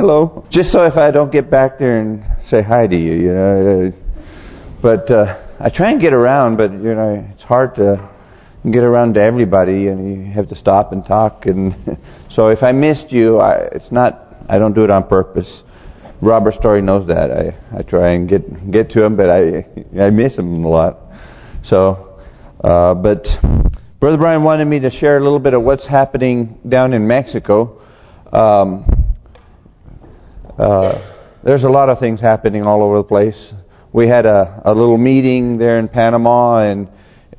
hello. Just so if I don't get back there and say hi to you, you know. But uh, I try and get around, but you know, it's hard to get around to everybody, and you have to stop and talk. And so if I missed you, I, it's not. I don't do it on purpose. Robert Story knows that. I I try and get get to him, but I I miss him a lot. So, uh, but Brother Brian wanted me to share a little bit of what's happening down in Mexico. Um, uh, there's a lot of things happening all over the place. We had a, a little meeting there in Panama, and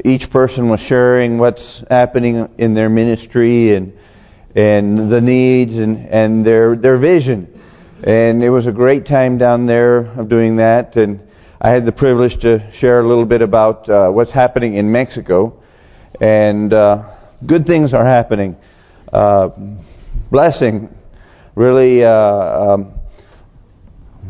each person was sharing what's happening in their ministry and and the needs and and their their vision. And it was a great time down there of doing that. And I had the privilege to share a little bit about uh, what's happening in Mexico. And uh, good things are happening. Uh, blessing. Really, uh, um,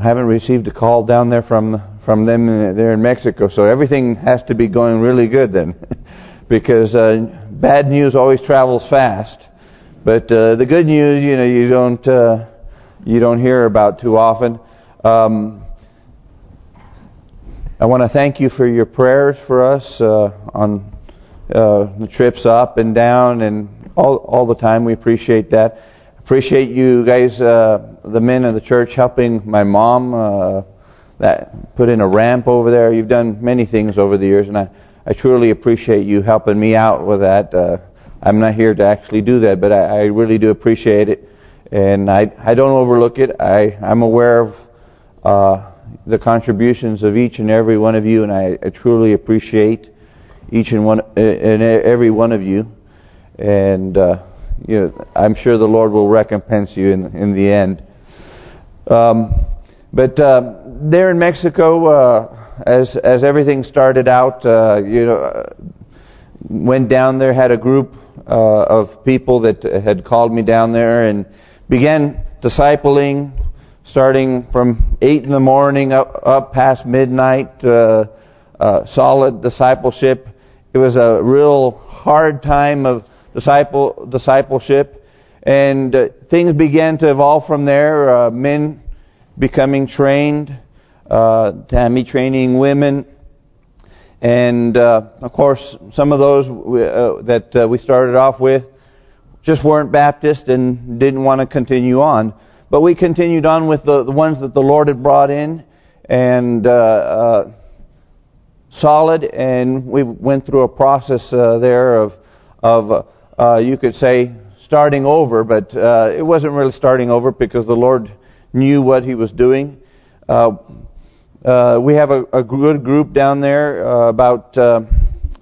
haven't received a call down there from from them there in Mexico. So everything has to be going really good then. because uh, bad news always travels fast. But uh, the good news, you know, you don't uh, you don't hear about too often. Um, I want to thank you for your prayers for us uh, on uh, the trips up and down and all all the time. We appreciate that. Appreciate you guys, uh, the men of the church, helping my mom. Uh, that put in a ramp over there. You've done many things over the years, and I I truly appreciate you helping me out with that. Uh, I'm not here to actually do that, but I, I really do appreciate it and I I don't overlook it. I I'm aware of uh, the contributions of each and every one of you, and I, I truly appreciate each and one and every one of you. And uh, you know, I'm sure the Lord will recompense you in in the end. Um, but uh, there in Mexico, uh, as as everything started out, uh, you know, uh, went down there, had a group uh, of people that had called me down there, and began discipling starting from 8 in the morning up, up past midnight, uh, uh, solid discipleship. It was a real hard time of disciple discipleship. And uh, things began to evolve from there. Uh, men becoming trained, uh, Tammy training women. And, uh, of course, some of those that we started off with just weren't Baptist and didn't want to continue on. But we continued on with the, the ones that the Lord had brought in and uh, uh, solid, and we went through a process uh, there of, of uh, you could say, starting over, but uh, it wasn't really starting over because the Lord knew what He was doing. Uh, we have a, a, good group down there, about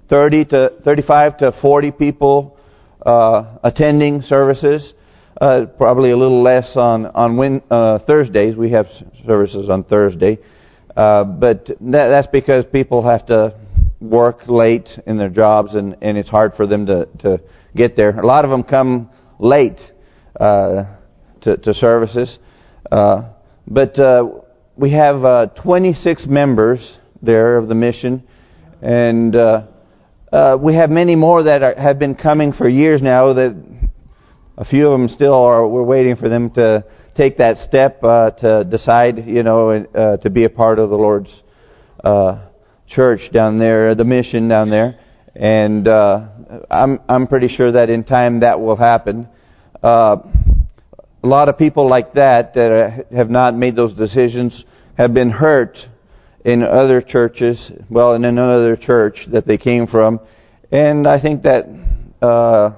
30 to 35 to 40 people uh, attending services. Uh, probably a little less on on when, uh, Thursdays. We have services on Thursday, uh, but that, that's because people have to work late in their jobs, and and it's hard for them to to get there. A lot of them come late uh, to to services, uh, but we have 26 members there of the mission, and uh, we have many more that are, have been coming for years now. That a few of them still are. We're waiting for them to take that step uh, to decide, you know, uh, to be a part of the Lord's uh, church down there, the mission down there. And uh, I'm I'm pretty sure that in time that will happen. Uh, a lot of people like that that have not made those decisions have been hurt in other churches, well, in another church that they came from, and I think that uh,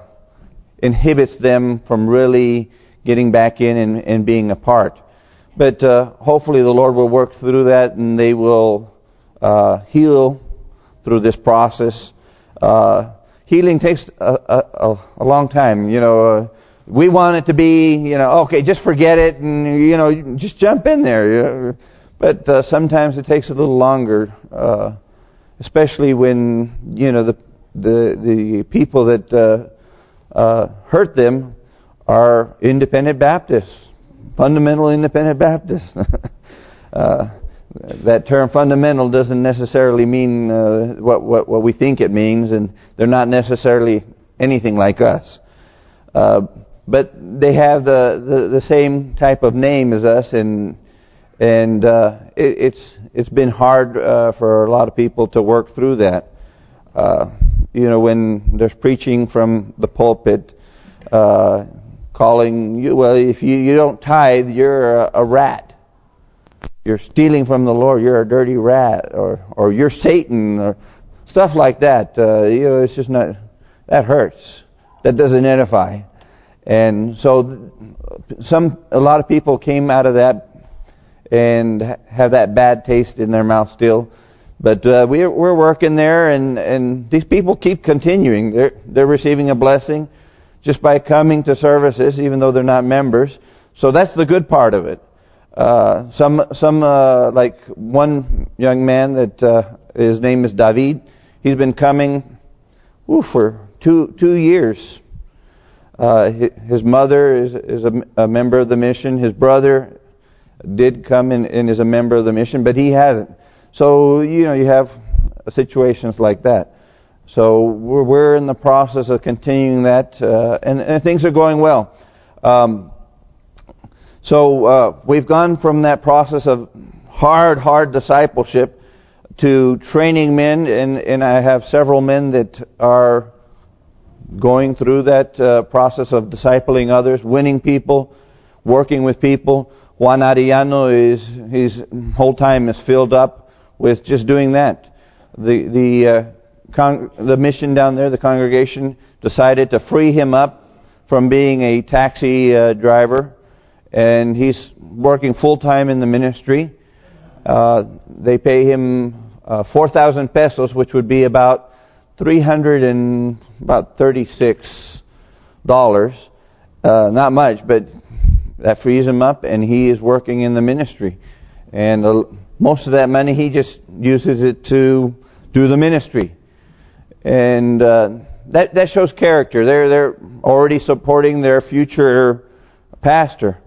inhibits them from really getting back in and, and being a part. But uh, hopefully the Lord will work through that and they will uh, heal through this process. Uh, healing takes a, a, a, long time, you know. Uh, we want it to be, you know, okay, just forget it and, you know, just jump in there. But uh, sometimes it takes a little longer, uh, especially when you know the the the people that uh, uh, hurt them are independent Baptists, fundamental independent Baptists. uh, that term fundamental doesn't necessarily mean uh, what what what we think it means, and they're not necessarily anything like us. Uh, but they have the, the, the same type of name as us, and and uh, it, it's it's been hard uh, for a lot of people to work through that. Uh, you know, when there's preaching from the pulpit, uh, calling you, well, if you, you don't tithe, you're a, a rat. You're stealing from the Lord, you're a dirty rat, or or you're Satan, or stuff like that. Uh, you know, it's just not, that hurts. That doesn't edify. And so some a lot of people came out of that and have that bad taste in their mouth still. But uh, we're we're working there, and and these people keep continuing. They're they're receiving a blessing just by coming to services, even though they're not members. So that's the good part of it. Uh, some some uh, like one young man that uh, his name is David. He's been coming ooh, for two two years. Uh, his mother is is a, a, member of the mission. His brother did come and, and is a member of the mission, but he hasn't. So you know you have situations like that. So we're we're in the process of continuing that, uh, and, and, things are going well. Um, so uh, we've gone from that process of hard, hard discipleship to training men, and, and I have several men that are going through that uh, process of discipling others, winning people, working with people. Juan Arellano is his whole time is filled up with just doing that. The the uh, the mission down there, the congregation decided to free him up from being a taxi uh, driver, and he's working full time in the ministry. Uh, they pay him uh, 4,000 pesos, which would be about 300 and about 36 dollars. Uh, not much, but that frees him up, and he is working in the ministry. And most of that money, he just uses it to do the ministry. And uh, that that shows character. They're they're already supporting their future pastor.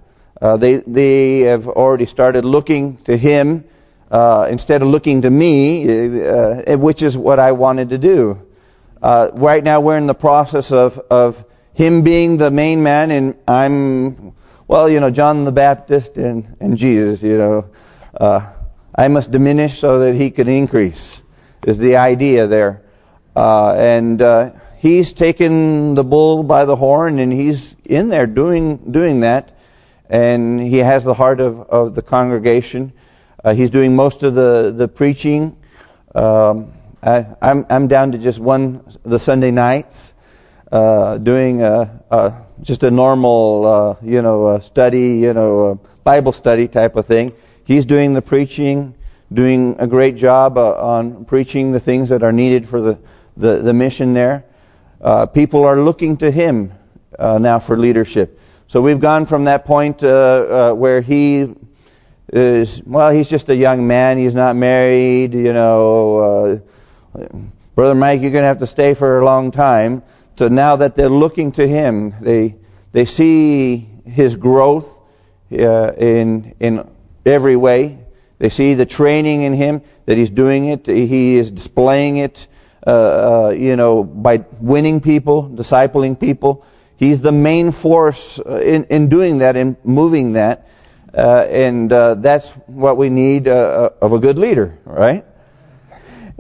Uh, they they have already started looking to him uh, instead of looking to me, uh, which is what I wanted to do. Uh, right now we're in the process of, of him being the main man and I'm, well, you know, John the Baptist and, and Jesus, you know. Uh, I must diminish so that he can increase, is the idea there. Uh, and uh, he's taken the bull by the horn and he's in there doing doing that. And he has the heart of, of the congregation. Uh, he's doing most of the the preaching. Um, I, I'm I'm down to just one the Sunday nights, uh, doing a, a, just a normal uh, you know study, you know Bible study type of thing. He's doing the preaching, doing a great job uh, on preaching the things that are needed for the the, the mission there. Uh, people are looking to him uh, now for leadership. So we've gone from that point where he is, well, he's just a young man. He's not married, you know. Uh, Brother Mike, you're going to have to stay for a long time. So now that they're looking to him, they they see his growth uh, in in every way. They see the training in him, that he's doing it. He is displaying it, uh, uh you know, by winning people, discipling people. He's the main force uh, in, in doing that, in moving that. Uh, and uh, that's what we need uh, of a good leader, right?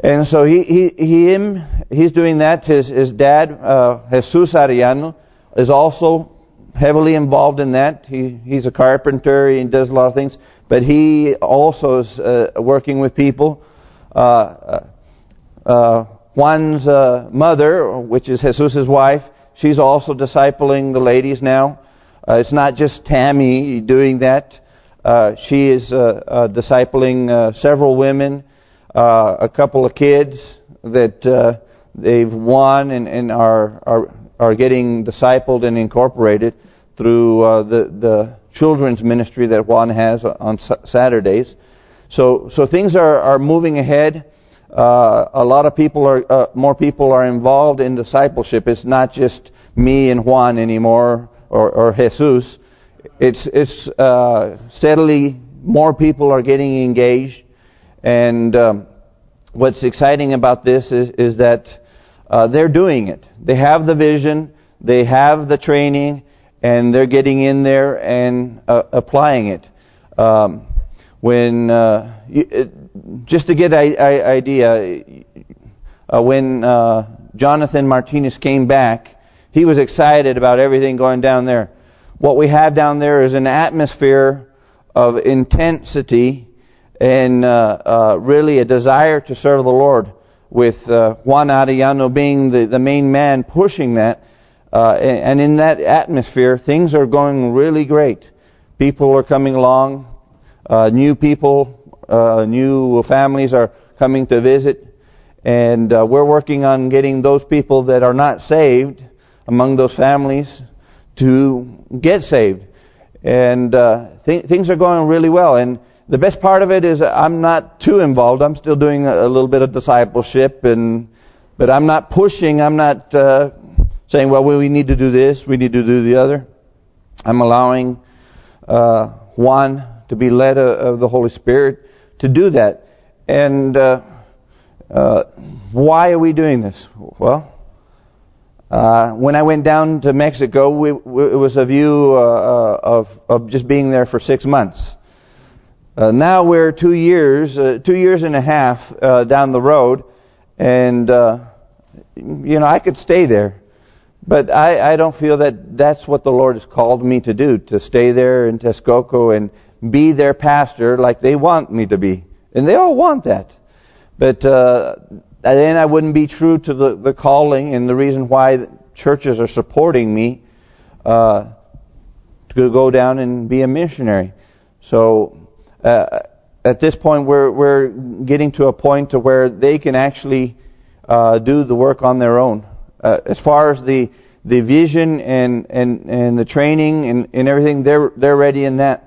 And so he, he, he him, he's doing that. His, his dad, uh, Jesus Arellano, is also heavily involved in that. He, he's a carpenter. He does a lot of things. But he also is uh, working with people. Uh, Juan's mother, which is Jesus' wife, she's also discipling the ladies now. it's not just Tammy doing that. Uh, she is uh, uh, discipling uh, several women, uh, a couple of kids that uh, they've won and, and are are are getting discipled and incorporated through the the children's ministry that Juan has on Saturdays. So so things are are moving ahead. A lot of people are more people are involved in discipleship. It's not just me and Juan anymore or or Jesus it's it's uh, steadily more people are getting engaged, and um, what's exciting about this is is that uh, they're doing it. They have the vision, they have the training, and they're getting in there and uh, applying it. Um, when uh, you, it, just to get an idea, uh, when uh, Jonathan Martinez came back, he was excited about everything going down there. What we have down there is an atmosphere of intensity and uh, uh, really a desire to serve the Lord with uh, Juan Arellano being the, the main man pushing that. Uh, and in that atmosphere, things are going really great. People are coming along. New people, uh, new families are coming to visit. And uh, we're working on getting those people that are not saved among those families to get saved. And uh, th things are going really well. And the best part of it is I'm not too involved. I'm still doing a, little bit of discipleship, and but I'm not pushing. I'm not uh, saying, well, we need to do this, we need to do the other. I'm allowing uh, Juan to be led uh, of the Holy Spirit to do that. And uh, uh, why are we doing this? Well, uh, when I went down to Mexico, we, we, it was a view uh, of of just being there for six months. Uh, now we're two years, uh, two years and a half uh, down the road, and uh, you know I could stay there, but I, I don't feel that that's what the Lord has called me to do, to stay there in Texcoco and be their pastor like they want me to be, and they all want that. But uh, then I wouldn't be true to the the calling and the reason why churches are supporting me uh, to go down and be a missionary. So uh, at this point we're we're getting to a point to where they can actually uh, do the work on their own. Uh, as far as the the vision and and and the training and and everything, they're they're ready in that.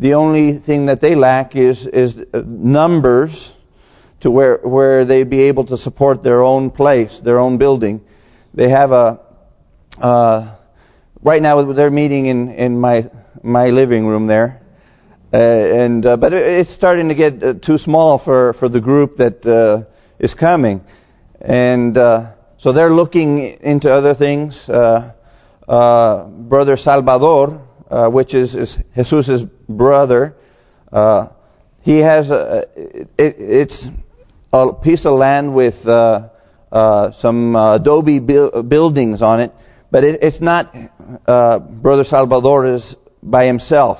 The only thing that they lack is is uh, numbers to where where they be able to support their own place, their own building. They have a uh, right now they're meeting in in my my living room there uh, and uh, but it's starting to get uh, too small for for the group that uh, is coming, and so they're looking into other things. Uh, brother Salvador, which is, is Jesus's brother, he has a it, it's a piece of land with some adobe bu buildings on it, but it, it's not brother Salvador is by himself.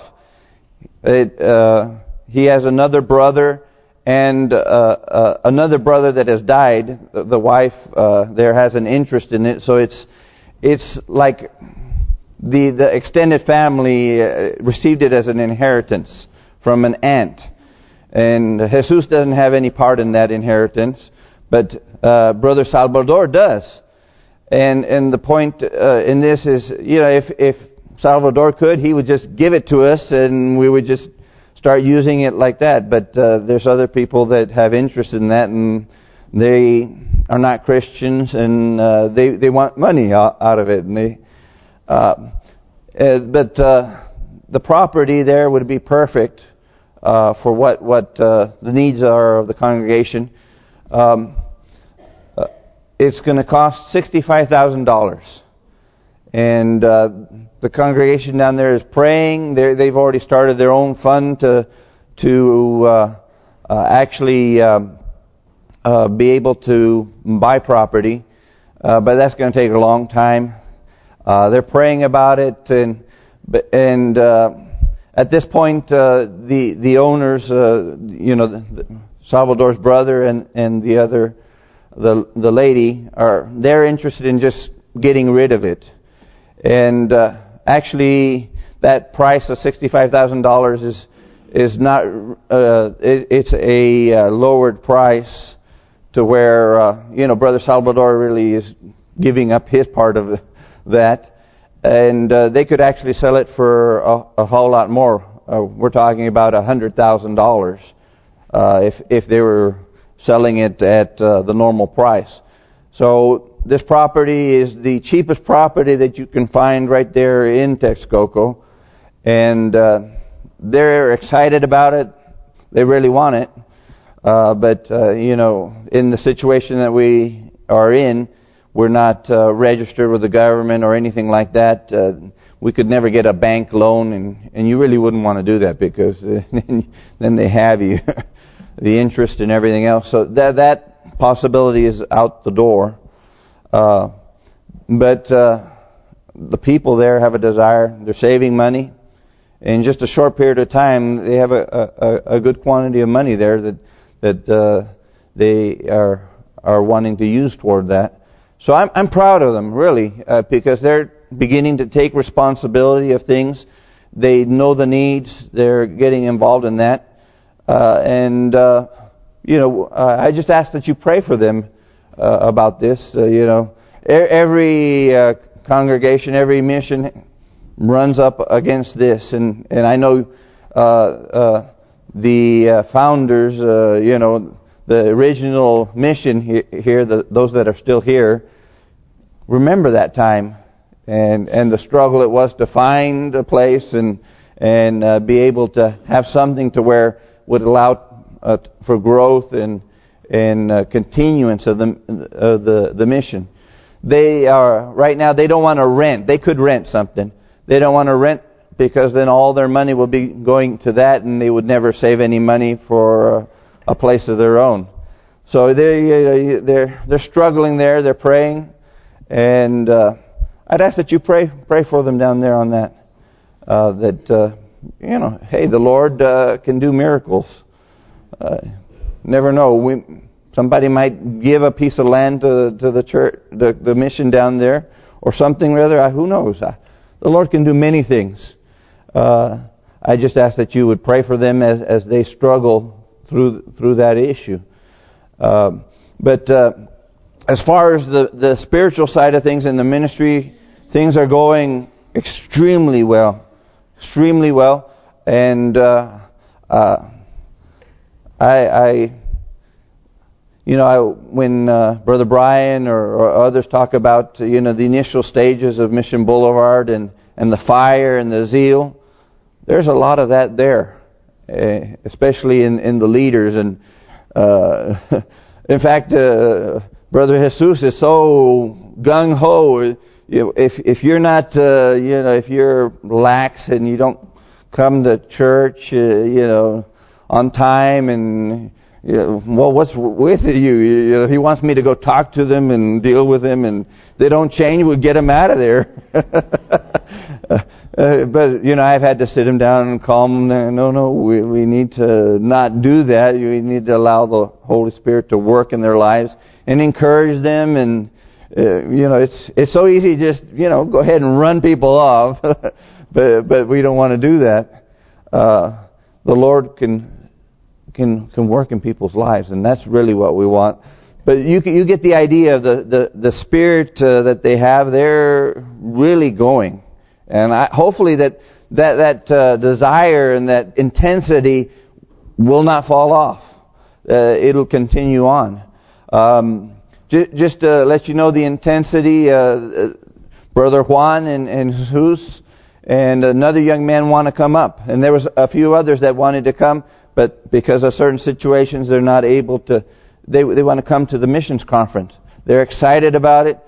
It, uh, he has another brother and uh, uh, another brother that has died. The, wife uh, there has an interest in it, so it's it's like the the extended family uh, received it as an inheritance from an aunt, and Jesus doesn't have any part in that inheritance, but uh, brother Salvador does. And and the point in this is, you know, if if Salvador could, he would just give it to us and we would just start using it like that. But uh, there's other people that have interest in that and they are not Christians and uh, they they want money out of it. And they, uh, uh but uh, the property there would be perfect uh, for what what uh, the needs are of the congregation. Um, uh, it's going to cost sixty-five thousand dollars, and uh, the congregation down there is praying. they they've already started their own fund to to actually um, uh, be able to buy property, uh, but that's going to take a long time. Uh, they're praying about it, and and uh, at this point, the the owners, you know, the, Salvador's brother and and the other, the the lady are they're interested in just getting rid of it, and actually that price of $65,000 is is not uh, it, it's a uh, lowered price to where uh, you know brother Salvador really is giving up his part of that and uh, they could actually sell it for a, a whole lot more uh, we're talking about a hundred thousand dollars uh, if if they were selling it at the normal price so this property is the cheapest property that you can find right there in Texcoco. And uh, they're excited about it. They really want it. Uh, but, uh, you know, in the situation that we are in, we're not uh, registered with the government or anything like that. Uh, we could never get a bank loan, and and you really wouldn't want to do that because then they have you, the interest and everything else. So that that possibility is out the door. Uh, but uh, the people there have a desire. They're saving money. In just a short period of time, they have a, a, a good quantity of money there that that uh, they are are wanting to use toward that. So I'm I'm proud of them really uh, because they're beginning to take responsibility of things. They know the needs. They're getting involved in that. Uh, and, uh, you know, uh, I just ask that you pray for them uh, about this. Uh, you know, every congregation, every mission runs up against this. And, and I know the founders, you know, the original mission here, the, those that are still here, remember that time and and the struggle it was to find a place and and uh, be able to have something to where would allow uh, for growth and and uh, continuance of the of the the mission. They are right now. They don't want to rent. They could rent something. They don't want to rent because then all their money will be going to that, and they would never save any money for a place of their own. So they uh, they're they're struggling there. They're praying, and. Uh, I'd ask that you pray pray for them down there on that. Uh, that uh, you know, hey, the Lord uh, can do miracles. Uh, never know. We somebody might give a piece of land to to the church, the the mission down there, or something or other. Who knows? the Lord can do many things. I just ask that you would pray for them as as they struggle through through that issue. Uh, but as far as the the spiritual side of things in the ministry Things are going extremely well, extremely well, and uh, uh, I, I, you know, I, when uh, Brother Brian or, or, others talk about, you know, the initial stages of Mission Boulevard and and the fire and the zeal, there's a lot of that there, especially in in the leaders and. Uh, in fact, uh, Brother Jesus is so gung ho if if you're not uh, you know if you're lax and you don't come to church uh, you know on time and well what's with you? you know he wants me to go talk to them and deal with them and they don't change we'll get them out of there uh, but you know I've had to sit them down and calm them no no we we need to not do that we need to allow the Holy Spirit to work in their lives and encourage them and uh, you know, it's it's so easy just, you know, go ahead and run people off. but but we don't want to do that. Uh, the Lord can can can work in people's lives, and that's really what we want. But you you get the idea of the the the spirit uh, that they have. They're really going, and I, hopefully that that that uh, desire and that intensity will not fall off. Uh, it'll continue on. Um, just to let you know the intensity, uh, uh, Brother Juan and, and Jesus and another young man want to come up. And there was a few others that wanted to come, but because of certain situations, they're not able to. They they want to come to the missions conference. They're excited about it.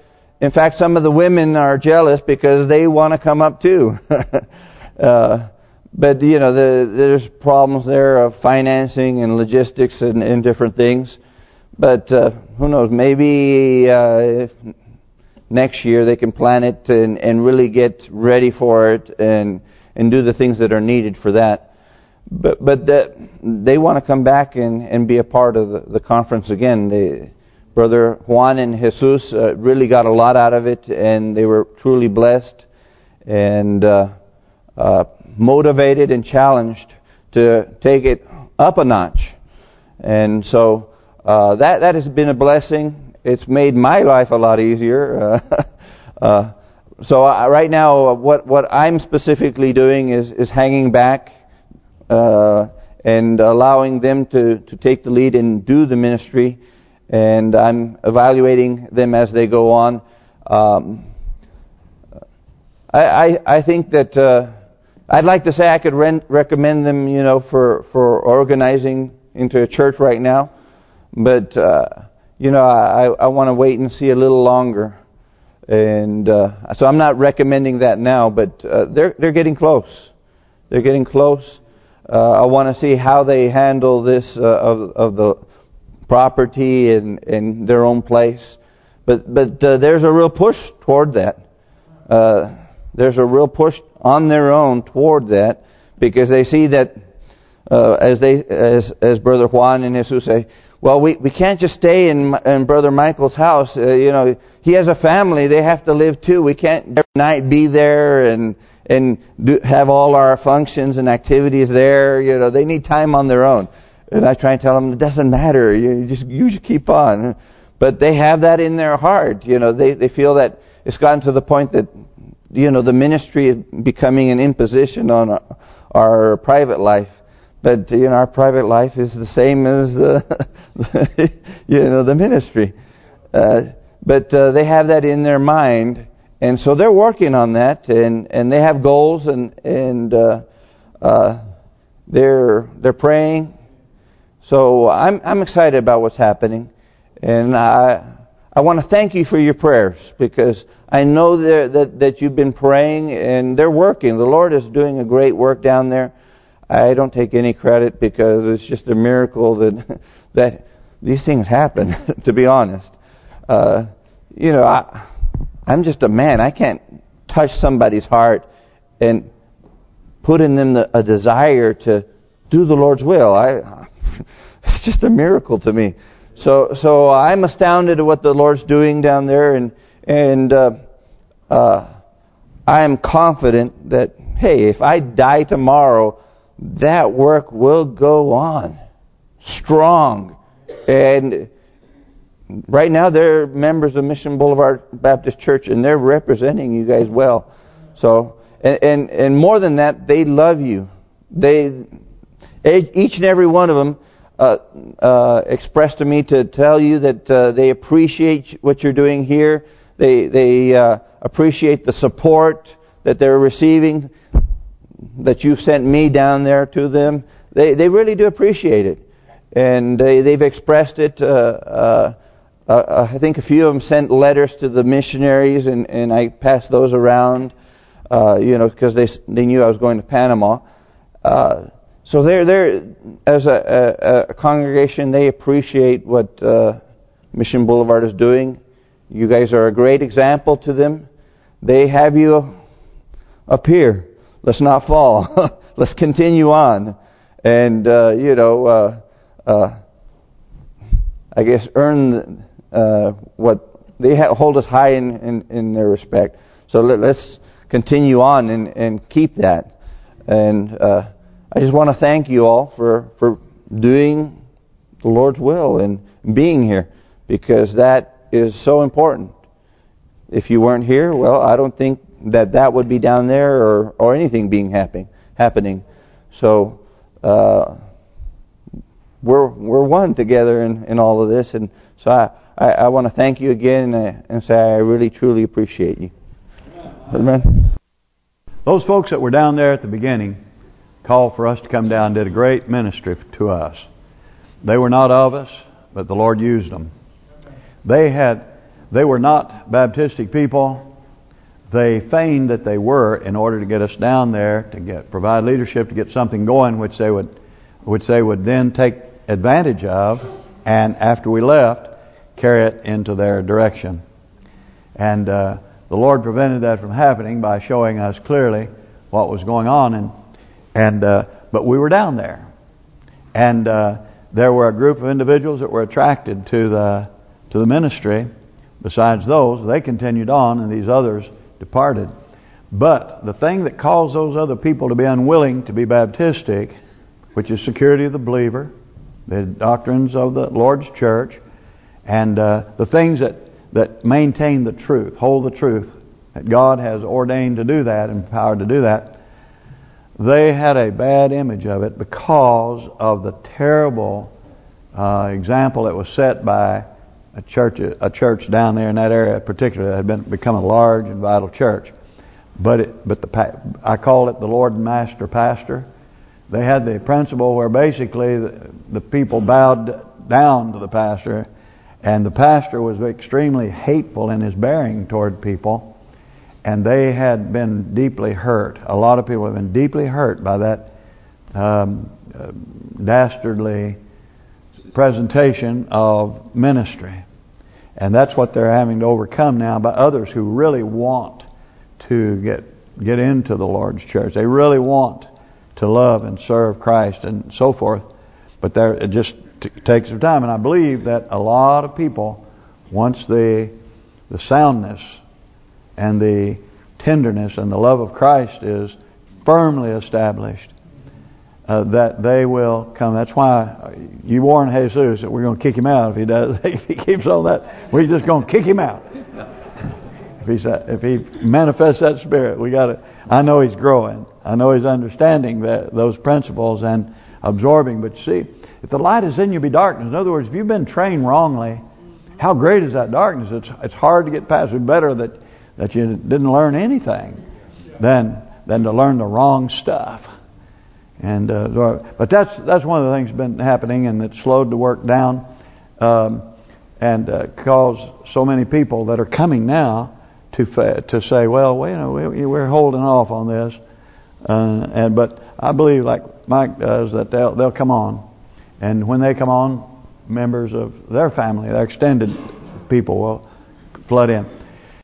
In fact, some of the women are jealous because they want to come up too. uh, but you know, the, there's problems there of financing and logistics and, and different things. But uh, who knows, maybe uh, next year they can plan it and, and really get ready for it and and do the things that are needed for that. But but that they want to come back and, and be a part of the, the conference again. They, Brother Juan and Jesus uh, really got a lot out of it, and they were truly blessed and uh, uh, motivated and challenged to take it up a notch. And so uh, that that has been a blessing. It's made my life a lot easier. Uh, uh, so I, right now, what what I'm specifically doing is is hanging back uh, and allowing them to to take the lead and do the ministry, and I'm evaluating them as they go on. Um, I, I I think that uh, I'd like to say I could recommend them, you know, for for organizing into a church right now. But, uh, you know, I I want to wait and see a little longer, and uh, so I'm not recommending that now. But uh, they're they're getting close. They're getting close. Uh, I want to see how they handle this uh, of of the property and in their own place. But but uh, there's a real push toward that. There's a real push on their own toward that because they see that uh, as they as as Brother Juan and Jesus say, well, we we can't just stay in in Brother Michael's house. Uh, you know, he has a family; they have to live too. We can't every night be there and and do, have all our functions and activities there. You know, they need time on their own. And I try and tell them it doesn't matter. You just you just keep on. But they have that in their heart. You know, they they feel that it's gotten to the point that you know the ministry is becoming an imposition on our, our private life. But you know, our private life is the same as the you know the ministry. Uh, but uh, they have that in their mind, and so they're working on that, and and they have goals, and and uh, uh, they're they're praying so I'm I'm excited about what's happening, and I I want to thank you for your prayers because I know that that that you've been praying and they're working. The Lord is doing a great work down there. I don't take any credit because it's just a miracle that that these things happen. to be honest, uh, you know, I I'm just a man. I can't touch somebody's heart and put in them the, a desire to do the Lord's will. I it's just a miracle to me. So so I'm astounded at what the Lord's doing down there, and and uh, uh, I am confident that hey, if I die tomorrow, that work will go on strong. And right now they're members of Mission Boulevard Baptist Church, and they're representing you guys well. So and and, and more than that, they love you. They each and every one of them uh, uh, expressed to me to tell you that uh, they appreciate what you're doing here. They they uh, appreciate the support that they're receiving, that you've sent me down there to them. They they really do appreciate it, and they they've expressed it. Uh, uh, I think a few of them sent letters to the missionaries, and and I passed those around. you know, because they they knew I was going to Panama. So they're, they're as a, a, a congregation, they appreciate what uh, Mission Boulevard is doing. You guys are a great example to them. They have you up here. Let's not fall. Let's continue on. And, uh, you know, uh, uh, I guess earn uh, what they hold us high in, in, in their respect. So let, us continue on and, and keep that. And uh, I just want to thank you all for, for doing the Lord's will and being here because that is so important. If you weren't here, well, I don't think that that would be down there or, or anything being happen, happening. So uh, we're we're one together in, in all of this. And so I, I, I want to thank you again and, and say I really, truly appreciate you. Amen. Those folks that were down there at the beginning called for us to come down did a great ministry to us. They were not of us, but the Lord used them. They had, they were not Baptistic people. They feigned that they were in order to get us down there to get provide leadership to get something going, which they would, which they would then take advantage of, and after we left, carry it into their direction. And uh, the Lord prevented that from happening by showing us clearly what was going on. And and uh, but we were down there, and uh, there were a group of individuals that were attracted to the to the ministry. Besides those, they continued on, and these others departed. But the thing that caused those other people to be unwilling to be Baptistic, which is security of the believer, the doctrines of the Lord's church, and uh, the things that that maintain the truth, hold the truth, that God has ordained to do that, and empowered to do that, they had a bad image of it because of the terrible uh, example that was set by a church a church down there in that area, particularly that had been become a large and vital church. But it, but the I call it the Lord and Master Pastor. They had the principle where basically the, the people bowed down to the pastor, And the pastor was extremely hateful in his bearing toward people. And they had been deeply hurt. A lot of people have been deeply hurt by that um, uh, dastardly presentation of ministry. And that's what they're having to overcome now by others who really want to get get into the Lord's church. They really want to love and serve Christ and so forth. But they're just takes some time. And I believe that a lot of people, once the the soundness and the tenderness and the love of Christ is firmly established, uh, that they will come. That's why you warn Jesus that we're going to kick him out if he does. if he keeps on that, we're just going to kick him out. if he's if he manifests that spirit, we got to. I know he's growing. I know he's understanding that those principles and absorbing. But see, if the light is in you, be darkness. In other words, if you've been trained wrongly, how great is that darkness? It's it's hard to get past. It's better that that you didn't learn anything than than to learn the wrong stuff. And uh, but that's that's one of the things that's been happening, and it slowed the work down, um, and uh, caused so many people that are coming now to to say, well, you know, we, we're holding off on this, uh, and but I believe, like Mike does, that they'll they'll come on, and when they come on, members of their family, their extended people will flood in.